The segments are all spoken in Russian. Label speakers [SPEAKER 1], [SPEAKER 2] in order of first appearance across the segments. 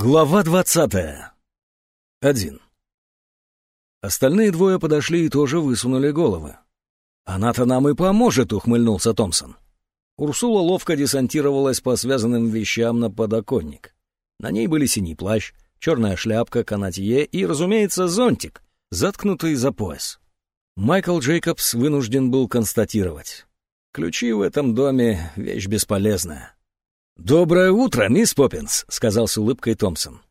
[SPEAKER 1] Глава двадцатая. Один. Остальные двое подошли и тоже высунули головы. «Она-то нам и поможет», — ухмыльнулся Томпсон. Урсула ловко десантировалась по связанным вещам на подоконник. На ней были синий плащ, черная шляпка, канатье и, разумеется, зонтик, заткнутый за пояс. Майкл Джейкобс вынужден был констатировать. Ключи в этом доме — вещь бесполезная. «Доброе утро, мисс Поппинс», — сказал с улыбкой Томпсон.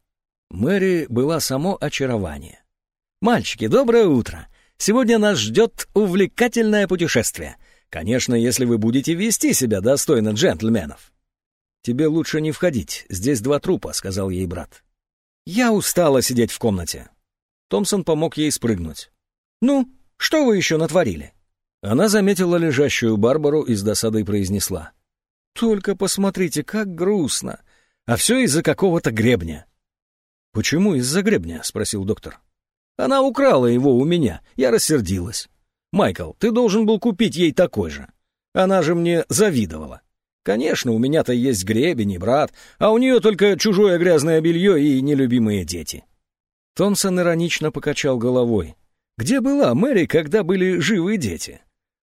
[SPEAKER 1] Мэри была само очарование. «Мальчики, доброе утро. Сегодня нас ждет увлекательное путешествие. Конечно, если вы будете вести себя достойно джентльменов». «Тебе лучше не входить, здесь два трупа», — сказал ей брат. «Я устала сидеть в комнате». Томпсон помог ей спрыгнуть. «Ну, что вы еще натворили?» Она заметила лежащую Барбару и с досадой произнесла. Только посмотрите, как грустно. А все из-за какого-то гребня. «Почему из-за гребня?» — спросил доктор. «Она украла его у меня. Я рассердилась. Майкл, ты должен был купить ей такой же. Она же мне завидовала. Конечно, у меня-то есть гребень и брат, а у нее только чужое грязное белье и нелюбимые дети». Томпсон иронично покачал головой. «Где была Мэри, когда были живые дети?»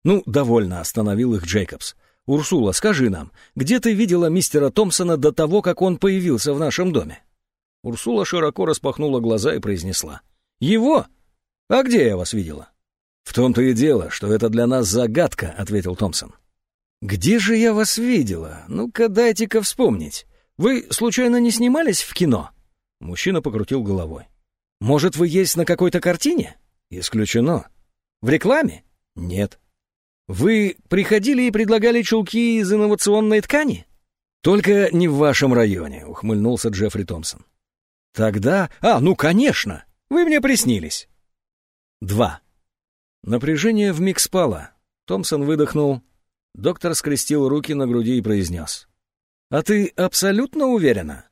[SPEAKER 1] «Ну, довольно», — остановил их Джейкобс. «Урсула, скажи нам, где ты видела мистера Томпсона до того, как он появился в нашем доме?» Урсула широко распахнула глаза и произнесла. «Его? А где я вас видела?» «В том-то и дело, что это для нас загадка», — ответил Томпсон. «Где же я вас видела? Ну-ка, дайте-ка вспомнить. Вы, случайно, не снимались в кино?» Мужчина покрутил головой. «Может, вы есть на какой-то картине?» «Исключено». «В рекламе?» «Нет». Вы приходили и предлагали чулки из инновационной ткани? Только не в вашем районе, ухмыльнулся Джеффри Томпсон. Тогда... А, ну, конечно! Вы мне приснились. Два. Напряжение вмиг спало. Томпсон выдохнул. Доктор скрестил руки на груди и произнес. «А ты абсолютно уверена?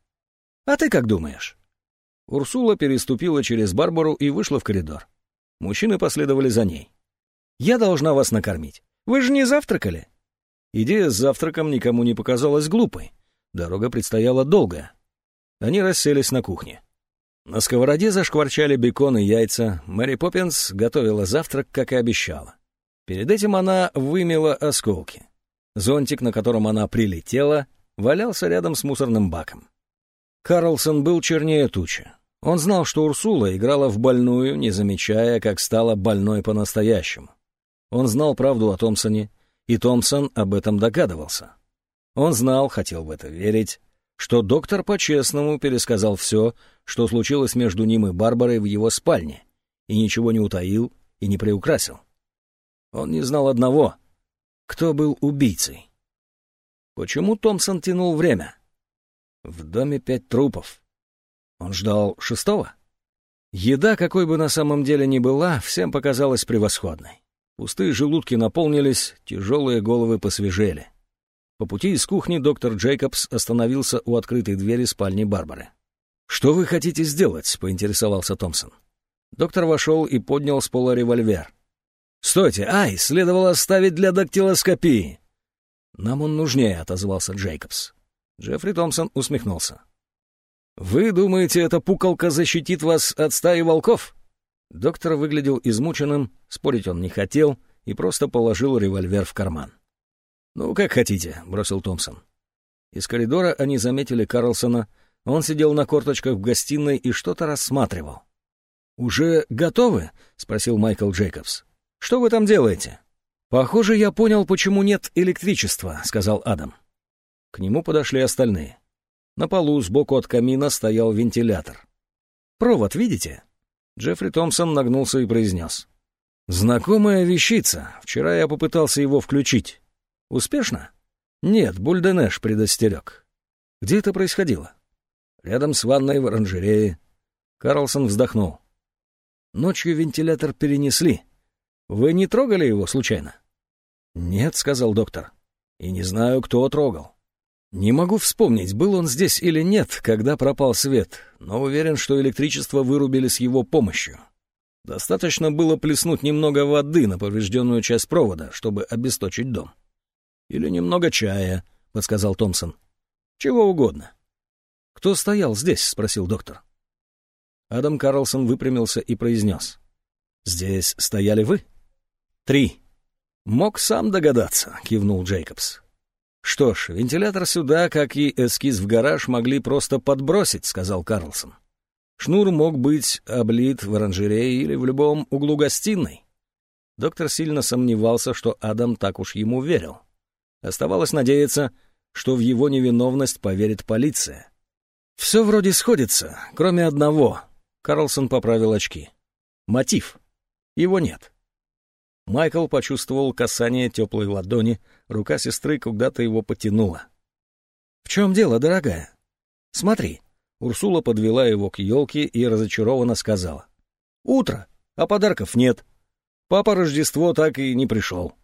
[SPEAKER 1] А ты как думаешь?» Урсула переступила через Барбару и вышла в коридор. Мужчины последовали за ней. Я должна вас накормить. Вы же не завтракали?» Идея с завтраком никому не показалась глупой. Дорога предстояла долгая. Они расселись на кухне. На сковороде зашкварчали бекон и яйца. Мэри Поппинс готовила завтрак, как и обещала. Перед этим она вымела осколки. Зонтик, на котором она прилетела, валялся рядом с мусорным баком. Карлсон был чернее тучи. Он знал, что Урсула играла в больную, не замечая, как стала больной по-настоящему. Он знал правду о Томпсоне, и Томпсон об этом догадывался. Он знал, хотел в это верить, что доктор по-честному пересказал все, что случилось между ним и Барбарой в его спальне, и ничего не утаил и не приукрасил. Он не знал одного — кто был убийцей. Почему Томпсон тянул время? В доме пять трупов. Он ждал шестого? Еда, какой бы на самом деле ни была, всем показалась превосходной. Пустые желудки наполнились, тяжелые головы посвежели. По пути из кухни доктор Джейкобс остановился у открытой двери спальни Барбары. «Что вы хотите сделать?» — поинтересовался Томпсон. Доктор вошел и поднял с пола револьвер. «Стойте! Ай, следовало оставить для дактилоскопии!» «Нам он нужнее», — отозвался Джейкобс. Джеффри Томпсон усмехнулся. «Вы думаете, эта пукалка защитит вас от стаи волков?» Доктор выглядел измученным, спорить он не хотел и просто положил револьвер в карман. «Ну, как хотите», — бросил Томпсон. Из коридора они заметили Карлсона. Он сидел на корточках в гостиной и что-то рассматривал. «Уже готовы?» — спросил Майкл Джейкобс. «Что вы там делаете?» «Похоже, я понял, почему нет электричества», — сказал Адам. К нему подошли остальные. На полу сбоку от камина стоял вентилятор. «Провод видите?» Джеффри Томпсон нагнулся и произнес. «Знакомая вещица. Вчера я попытался его включить. Успешно?» «Нет, Бульденеш предостерег». «Где это происходило?» «Рядом с ванной в оранжерее». Карлсон вздохнул. «Ночью вентилятор перенесли. Вы не трогали его случайно?» «Нет», — сказал доктор. «И не знаю, кто трогал. Не могу вспомнить, был он здесь или нет, когда пропал свет, но уверен, что электричество вырубили с его помощью. Достаточно было плеснуть немного воды на поврежденную часть провода, чтобы обесточить дом. «Или немного чая», — подсказал Томпсон. «Чего угодно». «Кто стоял здесь?» — спросил доктор. Адам Карлсон выпрямился и произнес. «Здесь стояли вы?» «Три». «Мог сам догадаться», — кивнул Джейкобс. «Что ж, вентилятор сюда, как и эскиз в гараж, могли просто подбросить», — сказал Карлсон. «Шнур мог быть облит в оранжерее или в любом углу гостиной». Доктор сильно сомневался, что Адам так уж ему верил. Оставалось надеяться, что в его невиновность поверит полиция. «Все вроде сходится, кроме одного», — Карлсон поправил очки. «Мотив. Его нет». Майкл почувствовал касание теплой ладони, рука сестры куда-то его потянула. «В чем дело, дорогая?» «Смотри». Урсула подвела его к елке и разочарованно сказала. «Утро, а подарков нет. Папа Рождество так и не пришел».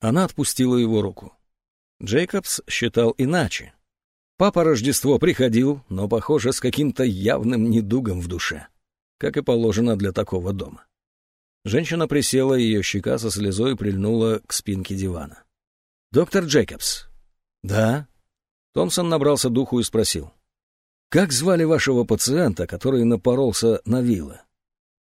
[SPEAKER 1] Она отпустила его руку. Джейкобс считал иначе. Папа Рождество приходил, но, похоже, с каким-то явным недугом в душе, как и положено для такого дома. Женщина присела, ее щека со слезой прильнула к спинке дивана. «Доктор Джейкобс». «Да?» Томпсон набрался духу и спросил. «Как звали вашего пациента, который напоролся на вилы?»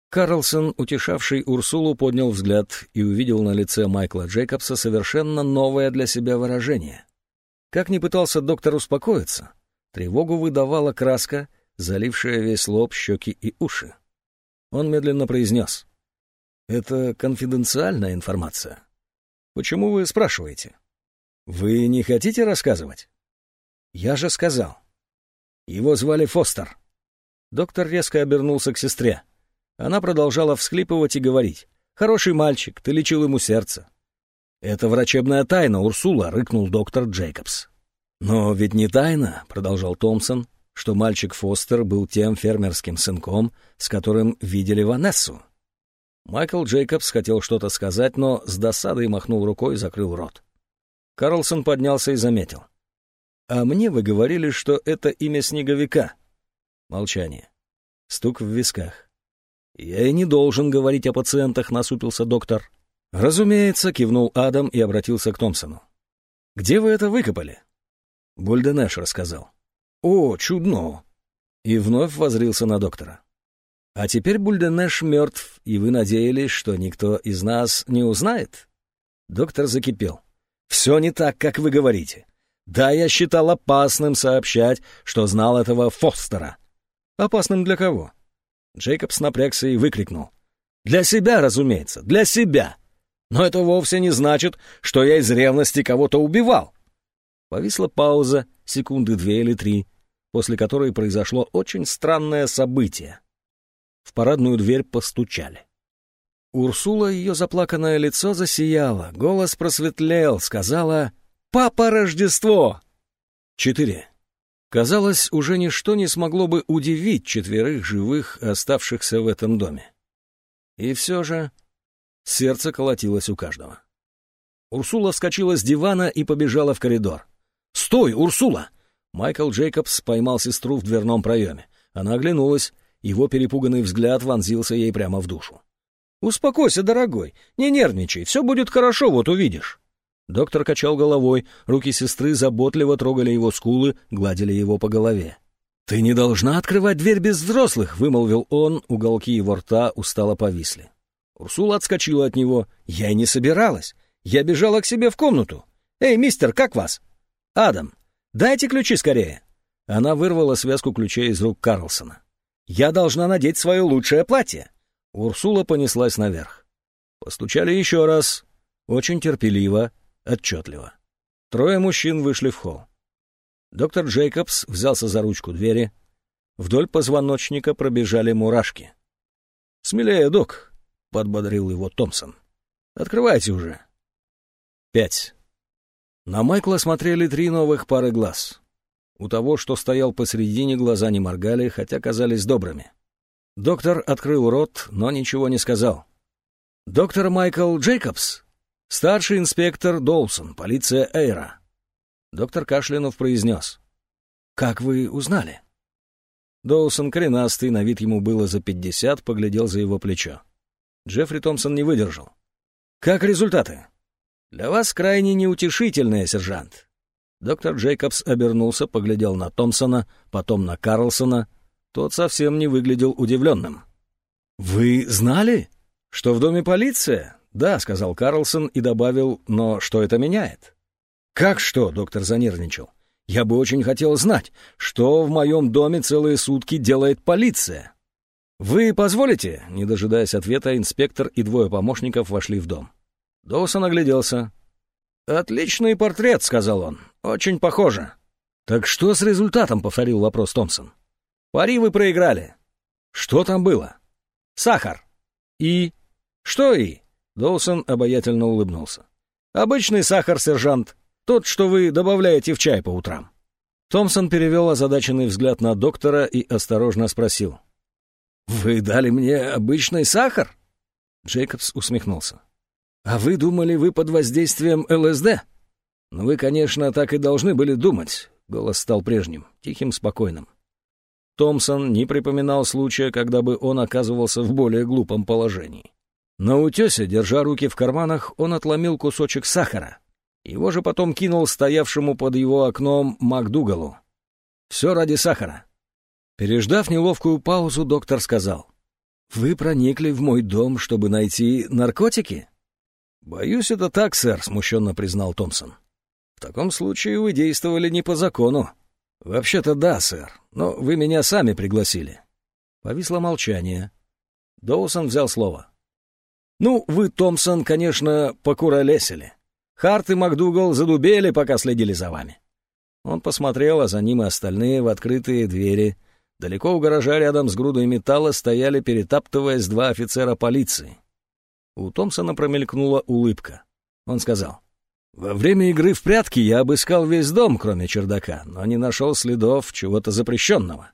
[SPEAKER 1] Карлсон, утешавший Урсулу, поднял взгляд и увидел на лице Майкла Джейкобса совершенно новое для себя выражение. Как ни пытался доктор успокоиться, тревогу выдавала краска, залившая весь лоб, щеки и уши. Он медленно произнес. «Это конфиденциальная информация. Почему вы спрашиваете? Вы не хотите рассказывать?» «Я же сказал. Его звали Фостер». Доктор резко обернулся к сестре. Она продолжала всхлипывать и говорить. «Хороший мальчик, ты лечил ему сердце». «Это врачебная тайна, Урсула», — рыкнул доктор Джейкобс. «Но ведь не тайна», — продолжал Томпсон, что мальчик Фостер был тем фермерским сынком, с которым видели Ванессу. Майкл Джейкобс хотел что-то сказать, но с досадой махнул рукой и закрыл рот. Карлсон поднялся и заметил. «А мне вы говорили, что это имя снеговика». Молчание. Стук в висках. «Я и не должен говорить о пациентах», — насупился доктор. «Разумеется», — кивнул Адам и обратился к Томпсону. «Где вы это выкопали?» Бульденеш рассказал. «О, чудно!» И вновь возрился на доктора. «А теперь Бульденеш мертв, и вы надеялись, что никто из нас не узнает?» Доктор закипел. «Все не так, как вы говорите. Да, я считал опасным сообщать, что знал этого Фостера». «Опасным для кого?» Джейкобс напрягся и выкрикнул. «Для себя, разумеется, для себя! Но это вовсе не значит, что я из ревности кого-то убивал!» Повисла пауза, секунды две или три, после которой произошло очень странное событие. В парадную дверь постучали. Урсула, ее заплаканное лицо засияло, голос просветлел, сказала «Папа Рождество!» Четыре. Казалось, уже ничто не смогло бы удивить четверых живых, оставшихся в этом доме. И все же сердце колотилось у каждого. Урсула вскочила с дивана и побежала в коридор. «Стой, Урсула!» Майкл Джейкобс поймал сестру в дверном проеме. Она оглянулась, его перепуганный взгляд вонзился ей прямо в душу. «Успокойся, дорогой, не нервничай, все будет хорошо, вот увидишь». Доктор качал головой, руки сестры заботливо трогали его скулы, гладили его по голове. «Ты не должна открывать дверь без взрослых!» — вымолвил он, уголки его рта устало повисли. Урсула отскочила от него. «Я и не собиралась. Я бежала к себе в комнату. Эй, мистер, как вас?» «Адам, дайте ключи скорее!» Она вырвала связку ключей из рук Карлсона. «Я должна надеть свое лучшее платье!» Урсула понеслась наверх. Постучали еще раз, очень терпеливо, отчетливо. Трое мужчин вышли в холл. Доктор Джейкобс взялся за ручку двери. Вдоль позвоночника пробежали мурашки. «Смелее, док», — подбодрил его Томпсон. «Открывайте уже». Пять. На Майкла смотрели три новых пары глаз. У того, что стоял посредине, глаза не моргали, хотя казались добрыми. Доктор открыл рот, но ничего не сказал. «Доктор Майкл Джейкобс?» «Старший инспектор Долсон, полиция Эйра». Доктор Кашлянов произнес. «Как вы узнали?» Доусон, коренастый, на вид ему было за пятьдесят, поглядел за его плечо. Джеффри Томпсон не выдержал. «Как результаты?» «Для вас крайне неутешительные, сержант. Доктор Джейкобс обернулся, поглядел на Томпсона, потом на Карлсона. Тот совсем не выглядел удивленным. «Вы знали, что в доме полиция?» «Да», — сказал Карлсон и добавил, «но что это меняет?» «Как что?» — доктор занервничал. «Я бы очень хотел знать, что в моем доме целые сутки делает полиция». «Вы позволите?» — не дожидаясь ответа, инспектор и двое помощников вошли в дом. Доусон огляделся. «Отличный портрет», — сказал он. «Очень похоже». «Так что с результатом?» — повторил вопрос Томпсон. «Пари вы проиграли». «Что там было?» «Сахар». «И?» «Что «и»?» Доусон обаятельно улыбнулся. «Обычный сахар, сержант. Тот, что вы добавляете в чай по утрам». Томпсон перевел озадаченный взгляд на доктора и осторожно спросил. «Вы дали мне обычный сахар?» Джейкобс усмехнулся. «А вы думали, вы под воздействием ЛСД?» «Ну, вы, конечно, так и должны были думать», — голос стал прежним, тихим, спокойным. Томпсон не припоминал случая, когда бы он оказывался в более глупом положении. На утесе, держа руки в карманах, он отломил кусочек сахара. Его же потом кинул стоявшему под его окном МакДугалу. «Все ради сахара». Переждав неловкую паузу, доктор сказал, «Вы проникли в мой дом, чтобы найти наркотики?» «Боюсь, это так, сэр», — смущенно признал Томпсон. «В таком случае вы действовали не по закону». «Вообще-то да, сэр, но вы меня сами пригласили». Повисло молчание. Доусон взял слово. «Ну, вы, Томпсон, конечно, покуролесили. Харт и МакДугал задубели, пока следили за вами». Он посмотрел, а за ним и остальные в открытые двери. Далеко у гаража рядом с грудой металла стояли, перетаптываясь, два офицера полиции. У Томпсона промелькнула улыбка. Он сказал, «Во время игры в прятки я обыскал весь дом, кроме чердака, но не нашел следов чего-то запрещенного».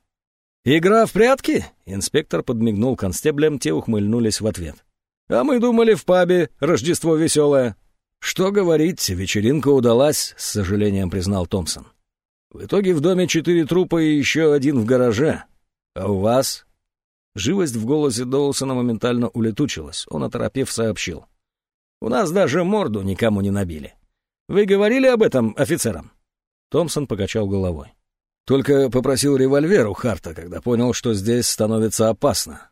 [SPEAKER 1] «Игра в прятки?» — инспектор подмигнул констеблем, те ухмыльнулись в ответ. «А мы думали, в пабе Рождество веселое». «Что говорить, вечеринка удалась», — с сожалением признал Томпсон. «В итоге в доме четыре трупа и еще один в гараже. А у вас Живость в голосе Доусона моментально улетучилась. Он, оторопев, сообщил. «У нас даже морду никому не набили. Вы говорили об этом офицерам?» Томпсон покачал головой. «Только попросил револьвер у Харта, когда понял, что здесь становится опасно.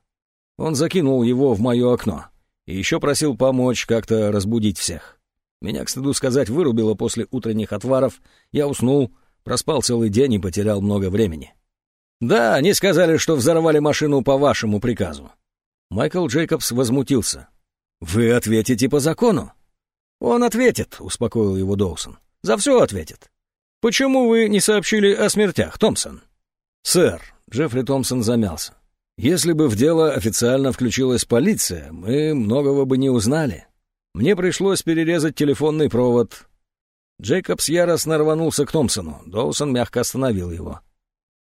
[SPEAKER 1] Он закинул его в мое окно и еще просил помочь как-то разбудить всех. Меня, к стыду сказать, вырубило после утренних отваров, я уснул, проспал целый день и потерял много времени. «Да, они сказали, что взорвали машину по вашему приказу». Майкл Джейкобс возмутился. «Вы ответите по закону?» «Он ответит», — успокоил его Доусон. «За все ответит. Почему вы не сообщили о смертях, Томпсон?» «Сэр», — Джеффри Томпсон замялся. «Если бы в дело официально включилась полиция, мы многого бы не узнали. Мне пришлось перерезать телефонный провод». Джейкобс яростно рванулся к Томпсону. Доусон мягко остановил его.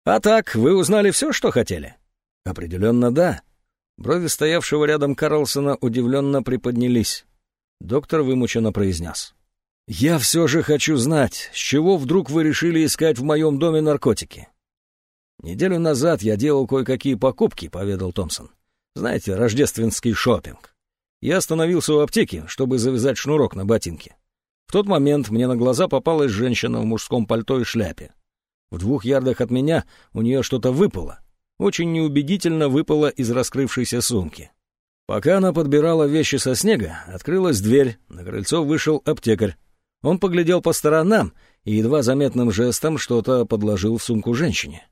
[SPEAKER 1] «А так, вы узнали все, что хотели?» «Определенно, да». Брови стоявшего рядом Карлсона удивленно приподнялись. Доктор вымученно произнес. «Я все же хочу знать, с чего вдруг вы решили искать в моем доме наркотики?» «Неделю назад я делал кое-какие покупки», — поведал Томпсон. «Знаете, рождественский шопинг. Я остановился у аптеки, чтобы завязать шнурок на ботинке. В тот момент мне на глаза попалась женщина в мужском пальто и шляпе. В двух ярдах от меня у нее что-то выпало. Очень неубедительно выпало из раскрывшейся сумки. Пока она подбирала вещи со снега, открылась дверь, на крыльцо вышел аптекарь. Он поглядел по сторонам и едва заметным жестом что-то подложил в сумку женщине.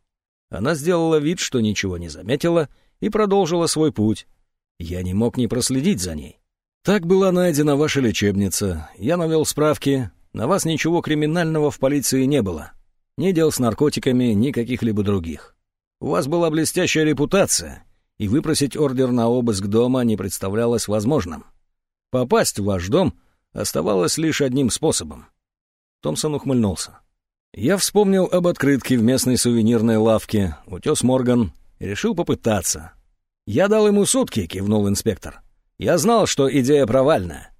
[SPEAKER 1] Она сделала вид, что ничего не заметила, и продолжила свой путь. Я не мог не проследить за ней. Так была найдена ваша лечебница. Я навел справки. На вас ничего криминального в полиции не было. Ни дел с наркотиками, ни каких-либо других. У вас была блестящая репутация, и выпросить ордер на обыск дома не представлялось возможным. Попасть в ваш дом оставалось лишь одним способом. Томпсон ухмыльнулся. Я вспомнил об открытке в местной сувенирной лавке, утес Морган, и решил попытаться. «Я дал ему сутки», — кивнул инспектор. «Я знал, что идея провальная.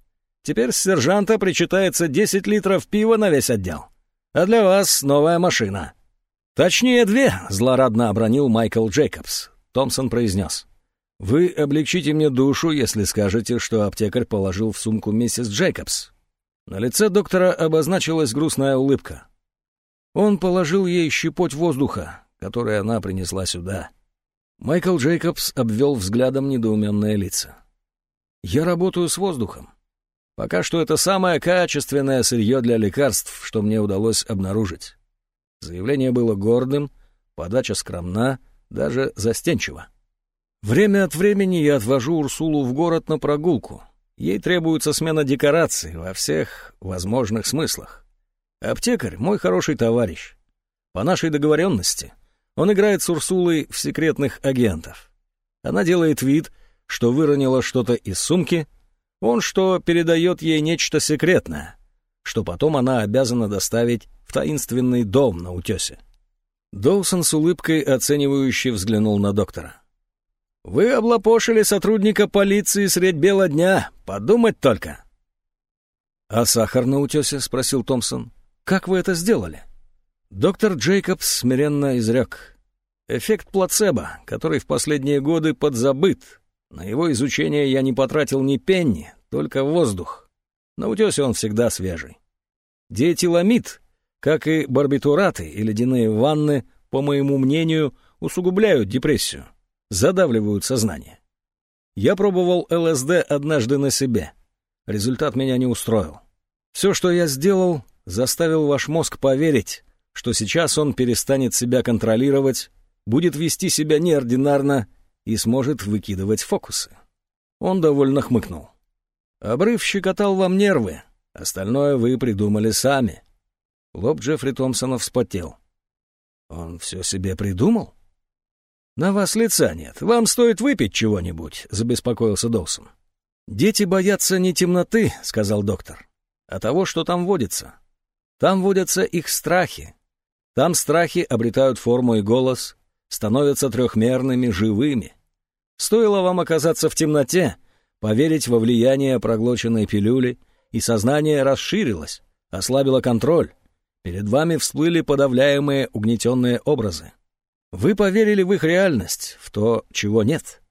[SPEAKER 1] Теперь с сержанта причитается 10 литров пива на весь отдел а для вас новая машина». «Точнее, две», — злорадно обронил Майкл Джейкобс. Томпсон произнес. «Вы облегчите мне душу, если скажете, что аптекарь положил в сумку миссис Джейкобс». На лице доктора обозначилась грустная улыбка. Он положил ей щепоть воздуха, который она принесла сюда. Майкл Джейкобс обвел взглядом недоуменные лица. «Я работаю с воздухом. Пока что это самое качественное сырье для лекарств, что мне удалось обнаружить». Заявление было гордым, подача скромна, даже застенчива. Время от времени я отвожу Урсулу в город на прогулку. Ей требуется смена декораций во всех возможных смыслах. Аптекарь — мой хороший товарищ. По нашей договоренности он играет с Урсулой в секретных агентов. Она делает вид, что выронила что-то из сумки, он что передает ей нечто секретное, что потом она обязана доставить в таинственный дом на утесе. Доусон с улыбкой оценивающе взглянул на доктора. «Вы облапошили сотрудника полиции средь бела дня, подумать только!» «А сахар на утесе?» — спросил Томпсон. «Как вы это сделали?» Доктор Джейкобс смиренно изрек. «Эффект плацебо, который в последние годы подзабыт. На его изучение я не потратил ни пенни, только воздух. На утесе он всегда свежий. Диэтиламид, как и барбитураты и ледяные ванны, по моему мнению, усугубляют депрессию, задавливают сознание. Я пробовал ЛСД однажды на себе. Результат меня не устроил. Все, что я сделал, заставил ваш мозг поверить, что сейчас он перестанет себя контролировать, будет вести себя неординарно и сможет выкидывать фокусы. Он довольно хмыкнул. Обрыв щекотал вам нервы, остальное вы придумали сами. Лоб Джеффри Томпсона вспотел. Он все себе придумал? На вас лица нет. Вам стоит выпить чего-нибудь, забеспокоился Доусон. Дети боятся не темноты, сказал доктор, а того, что там водится. Там водятся их страхи. Там страхи обретают форму и голос, становятся трехмерными, живыми. Стоило вам оказаться в темноте, поверить во влияние проглоченной пилюли, и сознание расширилось, ослабило контроль. Перед вами всплыли подавляемые угнетенные образы. Вы поверили в их реальность, в то, чего нет,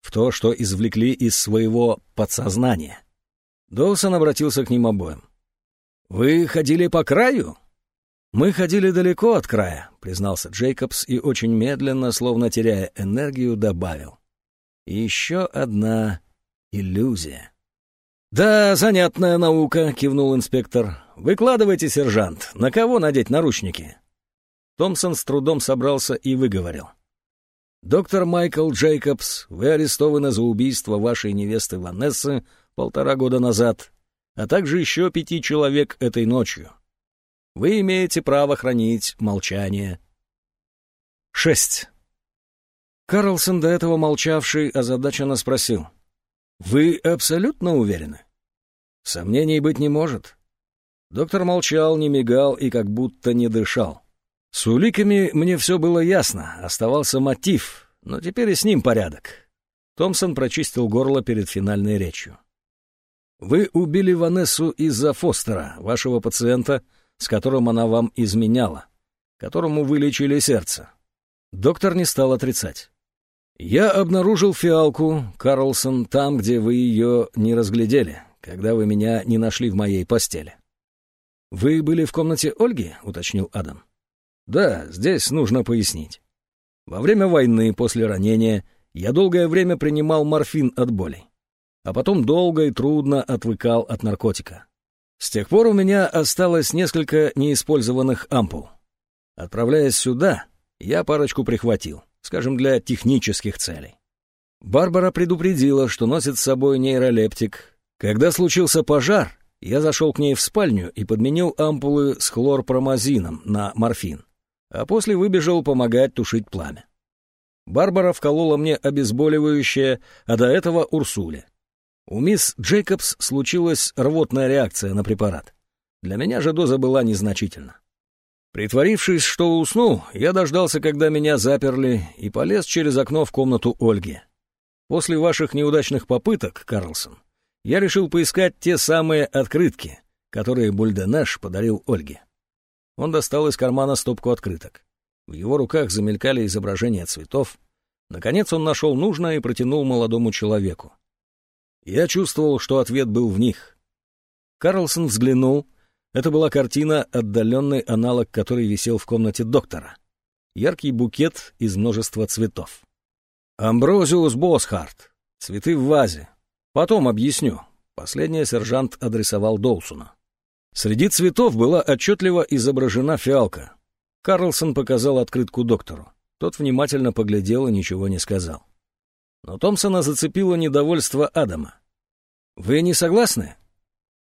[SPEAKER 1] в то, что извлекли из своего подсознания. Доусон обратился к ним обоим. «Вы ходили по краю?» «Мы ходили далеко от края», — признался Джейкобс и очень медленно, словно теряя энергию, добавил. «И еще одна иллюзия». «Да, занятная наука», — кивнул инспектор. «Выкладывайте, сержант. На кого надеть наручники?» Томпсон с трудом собрался и выговорил. «Доктор Майкл Джейкобс, вы арестованы за убийство вашей невесты Ванессы полтора года назад а также еще пяти человек этой ночью. Вы имеете право хранить молчание. Шесть. Карлсон, до этого молчавший, озадаченно спросил. «Вы абсолютно уверены?» «Сомнений быть не может». Доктор молчал, не мигал и как будто не дышал. С уликами мне все было ясно, оставался мотив, но теперь и с ним порядок. Томпсон прочистил горло перед финальной речью. Вы убили Ванессу из-за Фостера, вашего пациента, с которым она вам изменяла, которому вы лечили сердце. Доктор не стал отрицать. Я обнаружил фиалку, Карлсон, там, где вы ее не разглядели, когда вы меня не нашли в моей постели. «Вы были в комнате Ольги?» — уточнил Адам. «Да, здесь нужно пояснить. Во время войны, после ранения, я долгое время принимал морфин от болей а потом долго и трудно отвыкал от наркотика. С тех пор у меня осталось несколько неиспользованных ампул. Отправляясь сюда, я парочку прихватил, скажем, для технических целей. Барбара предупредила, что носит с собой нейролептик. Когда случился пожар, я зашел к ней в спальню и подменил ампулы с хлорпромазином на морфин, а после выбежал помогать тушить пламя. Барбара вколола мне обезболивающее, а до этого Урсуле. У мисс Джейкобс случилась рвотная реакция на препарат. Для меня же доза была незначительна. Притворившись, что уснул, я дождался, когда меня заперли, и полез через окно в комнату Ольги. После ваших неудачных попыток, Карлсон, я решил поискать те самые открытки, которые Бульденеш подарил Ольге. Он достал из кармана стопку открыток. В его руках замелькали изображения цветов. Наконец он нашел нужное и протянул молодому человеку. Я чувствовал, что ответ был в них. Карлсон взглянул, Это была картина, отдаленный аналог которой висел в комнате доктора. Яркий букет из множества цветов. «Амброзиус Босхарт. Цветы в вазе. Потом объясню». Последнее сержант адресовал Доусону. Среди цветов была отчетливо изображена фиалка. Карлсон показал открытку доктору. Тот внимательно поглядел и ничего не сказал. Но Томпсона зацепило недовольство Адама. «Вы не согласны?»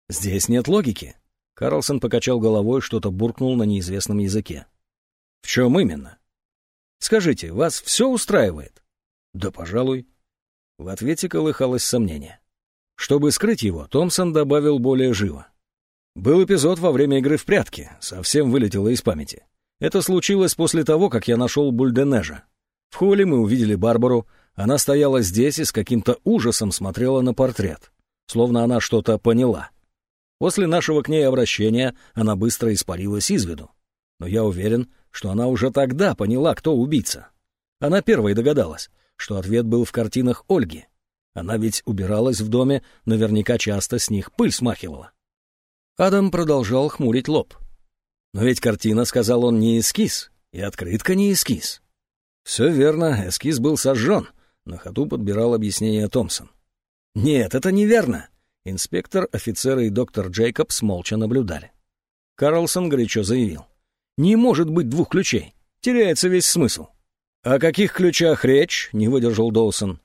[SPEAKER 1] «Здесь нет логики». Карлсон покачал головой, что-то буркнул на неизвестном языке. «В чем именно?» «Скажите, вас все устраивает?» «Да, пожалуй». В ответе колыхалось сомнение. Чтобы скрыть его, Томпсон добавил более живо. Был эпизод во время игры в прятки, совсем вылетело из памяти. Это случилось после того, как я нашел Бульденежа. В холле мы увидели Барбару, она стояла здесь и с каким-то ужасом смотрела на портрет, словно она что-то поняла. После нашего к ней обращения она быстро испарилась из виду. Но я уверен, что она уже тогда поняла, кто убийца. Она первой догадалась, что ответ был в картинах Ольги. Она ведь убиралась в доме, наверняка часто с них пыль смахивала. Адам продолжал хмурить лоб. «Но ведь картина, — сказал он, — не эскиз, и открытка не эскиз». «Все верно, эскиз был сожжен», — на ходу подбирал объяснение Томпсон. «Нет, это неверно». Инспектор, офицеры и доктор Джейкобс молча наблюдали. Карлсон горячо заявил. «Не может быть двух ключей. Теряется весь смысл». «О каких ключах речь?» — не выдержал Доусон.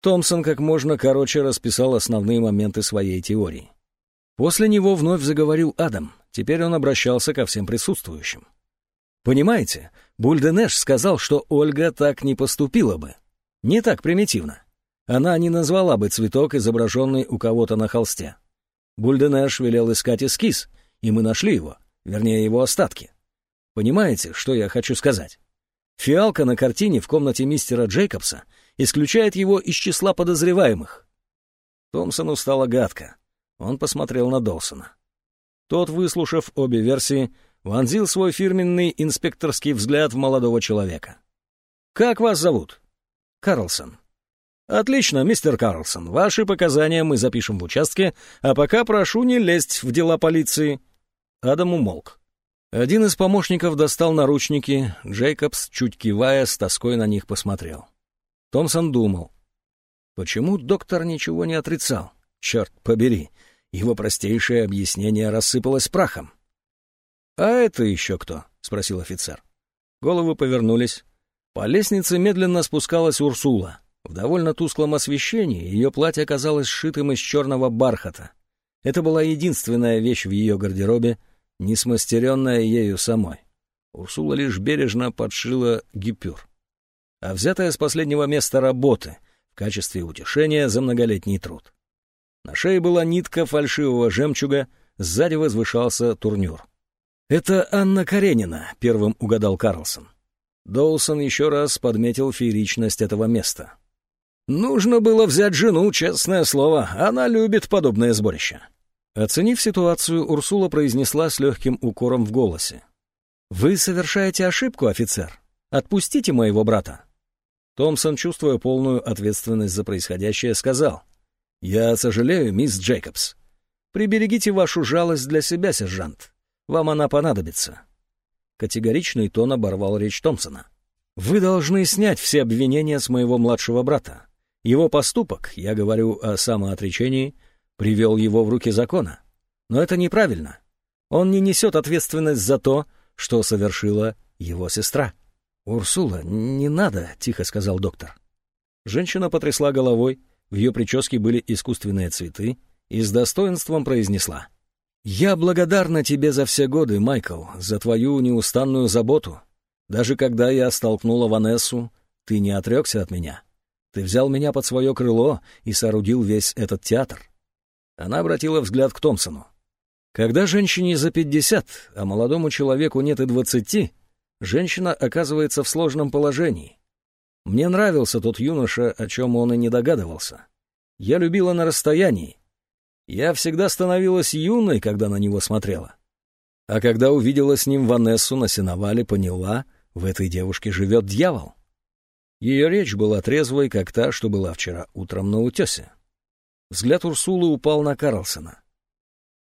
[SPEAKER 1] Томпсон как можно короче расписал основные моменты своей теории. После него вновь заговорил Адам. Теперь он обращался ко всем присутствующим. «Понимаете, Бульденеш сказал, что Ольга так не поступила бы. Не так примитивно. Она не назвала бы цветок, изображенный у кого-то на холсте. Бульденеш велел искать эскиз, и мы нашли его, вернее, его остатки. Понимаете, что я хочу сказать? Фиалка на картине в комнате мистера Джейкобса исключает его из числа подозреваемых. Томпсону стало гадко. Он посмотрел на Долсона. Тот, выслушав обе версии, вонзил свой фирменный инспекторский взгляд в молодого человека. «Как вас зовут?» «Карлсон». «Отлично, мистер Карлсон. Ваши показания мы запишем в участке, а пока прошу не лезть в дела полиции». Адам умолк. Один из помощников достал наручники, Джейкобс, чуть кивая, с тоской на них посмотрел. Томпсон думал. Почему доктор ничего не отрицал? Черт побери, его простейшее объяснение рассыпалось прахом. «А это еще кто?» — спросил офицер. Головы повернулись. По лестнице медленно спускалась Урсула. В довольно тусклом освещении ее платье оказалось сшитым из черного бархата. Это была единственная вещь в ее гардеробе, не смастеренная ею самой. Урсула лишь бережно подшила гипюр. А взятая с последнего места работы в качестве утешения за многолетний труд. На шее была нитка фальшивого жемчуга, сзади возвышался турнюр. «Это Анна Каренина», — первым угадал Карлсон. Доусон еще раз подметил фееричность этого места. «Нужно было взять жену, честное слово. Она любит подобное сборище». Оценив ситуацию, Урсула произнесла с легким укором в голосе. «Вы совершаете ошибку, офицер. Отпустите моего брата». Томпсон, чувствуя полную ответственность за происходящее, сказал — «Я сожалею, мисс Джейкобс. Приберегите вашу жалость для себя, сержант. Вам она понадобится». Категоричный тон оборвал речь Томпсона. «Вы должны снять все обвинения с моего младшего брата. Его поступок, я говорю о самоотречении, привел его в руки закона. Но это неправильно. Он не несет ответственность за то, что совершила его сестра». «Урсула, не надо», — тихо сказал доктор. Женщина потрясла головой, в ее прическе были искусственные цветы, и с достоинством произнесла. «Я благодарна тебе за все годы, Майкл, за твою неустанную заботу. Даже когда я столкнула Ванессу, ты не отрекся от меня. Ты взял меня под свое крыло и соорудил весь этот театр». Она обратила взгляд к Томпсону. Когда женщине за пятьдесят, а молодому человеку нет и двадцати, женщина оказывается в сложном положении. Мне нравился тот юноша, о чем он и не догадывался. Я любила на расстоянии. Я всегда становилась юной, когда на него смотрела. А когда увидела с ним Ванессу на сеновале, поняла, в этой девушке живет дьявол. Ее речь была трезвой, как та, что была вчера утром на утесе. Взгляд Урсулы упал на Карлсона.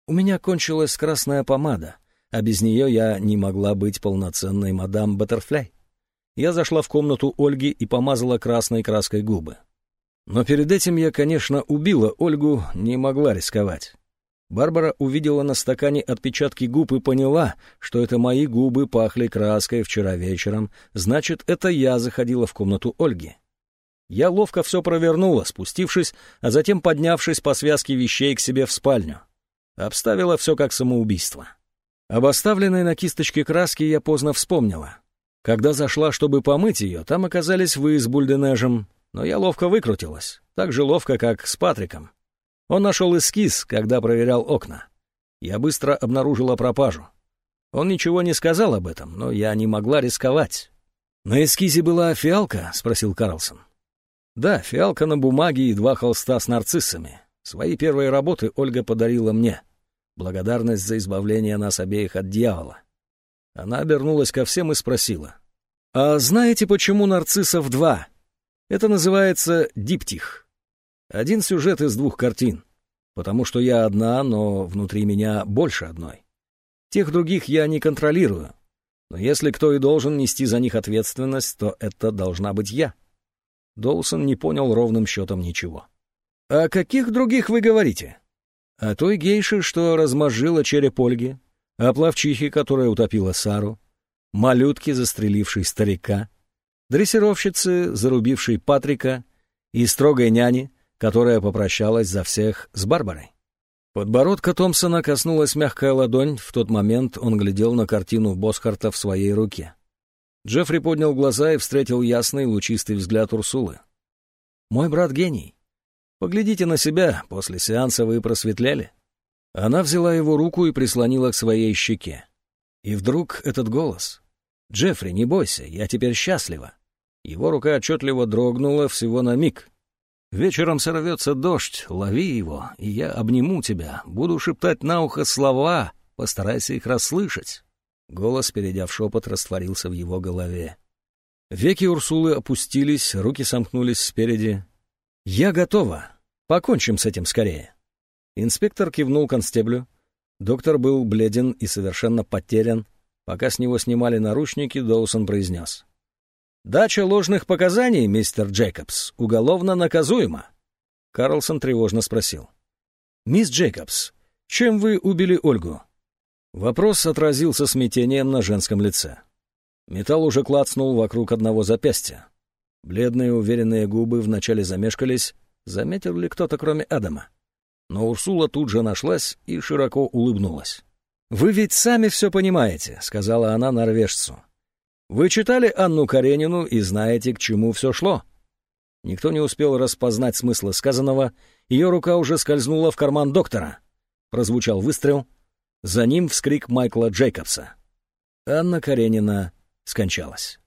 [SPEAKER 1] У меня кончилась красная помада, а без нее я не могла быть полноценной мадам Баттерфляй. Я зашла в комнату Ольги и помазала красной краской губы. Но перед этим я, конечно, убила Ольгу, не могла рисковать. Барбара увидела на стакане отпечатки губ и поняла, что это мои губы пахли краской вчера вечером, значит, это я заходила в комнату Ольги. Я ловко все провернула, спустившись, а затем поднявшись по связке вещей к себе в спальню. Обставила все как самоубийство. Об оставленной на кисточке краски я поздно вспомнила. Когда зашла, чтобы помыть ее, там оказались вы с Бульденежем, но я ловко выкрутилась, так же ловко, как с Патриком. Он нашел эскиз, когда проверял окна. Я быстро обнаружила пропажу. Он ничего не сказал об этом, но я не могла рисковать. «На эскизе была фиалка?» — спросил Карлсон. Да, фиалка на бумаге и два холста с нарциссами. Свои первые работы Ольга подарила мне. Благодарность за избавление нас обеих от дьявола. Она обернулась ко всем и спросила. «А знаете, почему нарциссов два? Это называется диптих. Один сюжет из двух картин. Потому что я одна, но внутри меня больше одной. Тех других я не контролирую. Но если кто и должен нести за них ответственность, то это должна быть я». Доусон не понял ровным счетом ничего. «О каких других вы говорите?» «О той гейше, что размозжила череп Ольги, о плавчихе, которая утопила Сару, малютке, застрелившей старика, дрессировщице, зарубившей Патрика, и строгой няне, которая попрощалась за всех с Барбарой. Подбородка Томпсона коснулась мягкая ладонь, в тот момент он глядел на картину Босхарта в своей руке. Джеффри поднял глаза и встретил ясный лучистый взгляд Урсулы. «Мой брат гений. Поглядите на себя, после сеанса вы просветляли». Она взяла его руку и прислонила к своей щеке. И вдруг этот голос. «Джеффри, не бойся, я теперь счастлива». Его рука отчетливо дрогнула всего на миг. «Вечером сорвется дождь, лови его, и я обниму тебя, буду шептать на ухо слова, постарайся их расслышать». Голос, перейдя в шепот, растворился в его голове. Веки Урсулы опустились, руки сомкнулись спереди. «Я готова. Покончим с этим скорее». Инспектор кивнул констеблю. Доктор был бледен и совершенно потерян. Пока с него снимали наручники, Доусон произнес. «Дача ложных показаний, мистер Джейкобс, уголовно наказуема». Карлсон тревожно спросил. «Мисс Джейкобс, чем вы убили Ольгу?» Вопрос отразился смятением на женском лице. Металл уже клацнул вокруг одного запястья. Бледные уверенные губы вначале замешкались, заметил ли кто-то кроме Адама. Но Урсула тут же нашлась и широко улыбнулась. «Вы ведь сами все понимаете», — сказала она норвежцу. «Вы читали Анну Каренину и знаете, к чему все шло». Никто не успел распознать смысла сказанного, ее рука уже скользнула в карман доктора. Прозвучал выстрел — за ним вскрик Майкла Джейкобса. Анна Каренина скончалась.